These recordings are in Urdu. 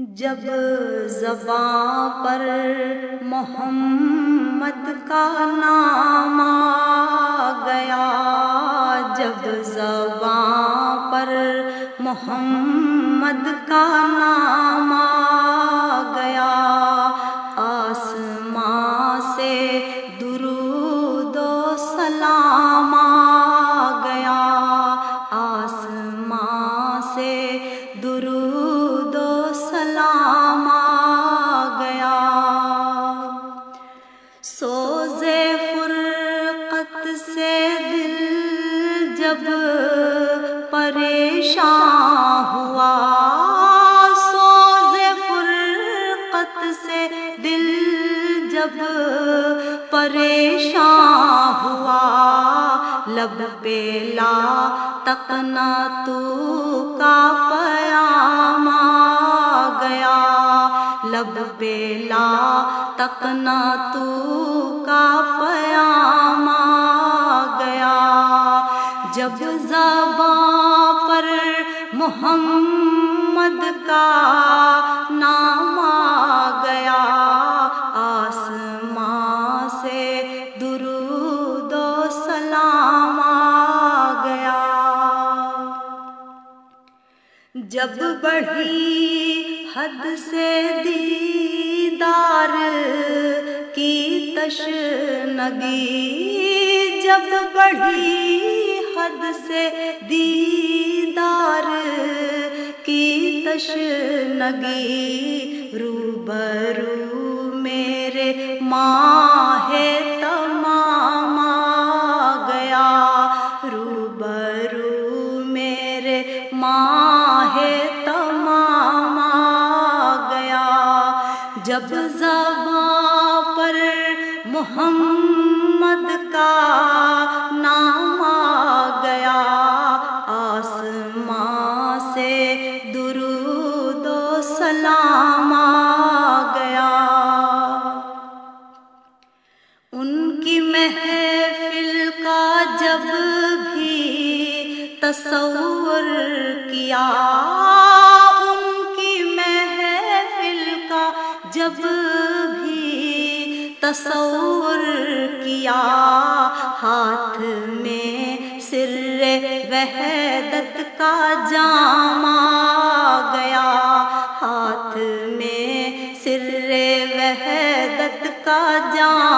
جب زباں پر محمد کا نام آ گیا، جب زباں پر محمد کا نام آ سوز فرقت سے دل جب پریشان ہوا۔ سوز فرقت سے دل جب پریشان ہوا۔ لب پہ لا تکنا تو کا پیام آ گیا۔ لب پہ لا تکنا تو جب زباں پر محمد کا نام آ گیا، آسماں سے درود و سلام آ گیا۔ جب بڑھی حد سے دیدار کی تشنگی، جب بڑھی حد سے دیدار کی تشنگی روبرو میرے ماہ تمام آ گیا۔ روبرو میرے ماہ تمام آ گیا۔ جب زباں پر محمد کا نام کیا ان کی محفل کا جب بھی تصور کیا، ہاتھ میں سر وحدت کا جام آ گیا۔ ہاتھ میں سر وحدت کا جام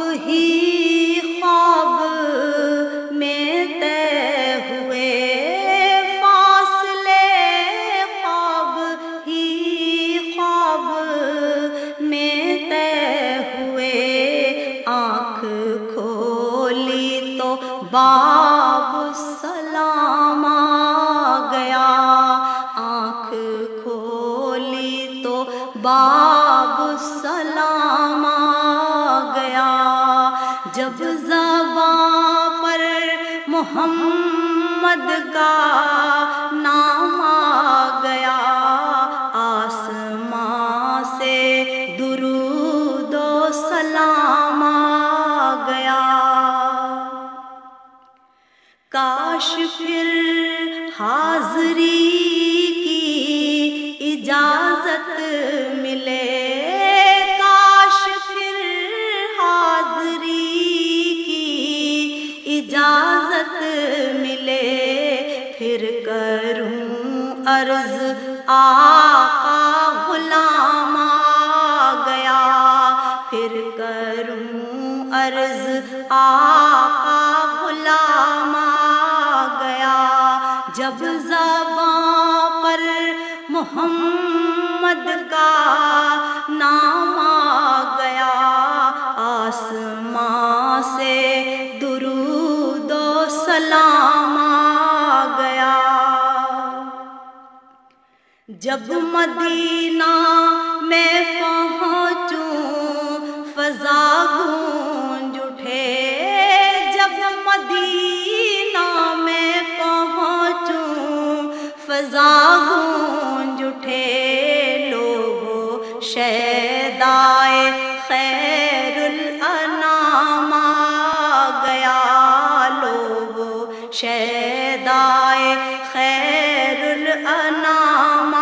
خواب ہی خواب میں طے ہوئے فاصلے خواب ہی خواب میں طے ہوئے آنکھ کھولی تو باب سلام آ گیا آنکھ کھولی تو باب محمد کا نام آ گیا۔ آسماں سے درود و سلام آ گیا۔ کاش پھر حاضری آقا غلام آ گیا، پھر کروں عرض آقا غلام آ گیا۔ جب زباں پر محمد کا نام آ گیا، آسماں سے درود و سلام جب مدینہ میں پہنچوں، فضا گونج اٹھے۔ جب مدینہ میں پہنچوں، فضا گونج اٹھے۔ لوگوں شیدائے خیر الانام آ گیا۔ لوگ شہدائے خیر الانام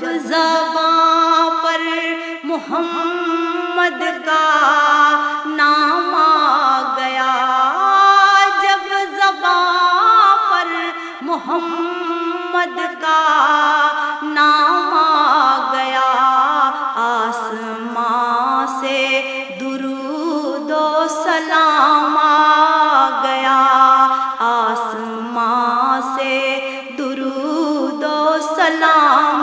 جب زباں پر محمد کا نام آ گیا۔ جب زباں پر محمد کا نام آ گیا، آسماں سے درود و سلام آ گیا۔ آسماں سے درود و سلام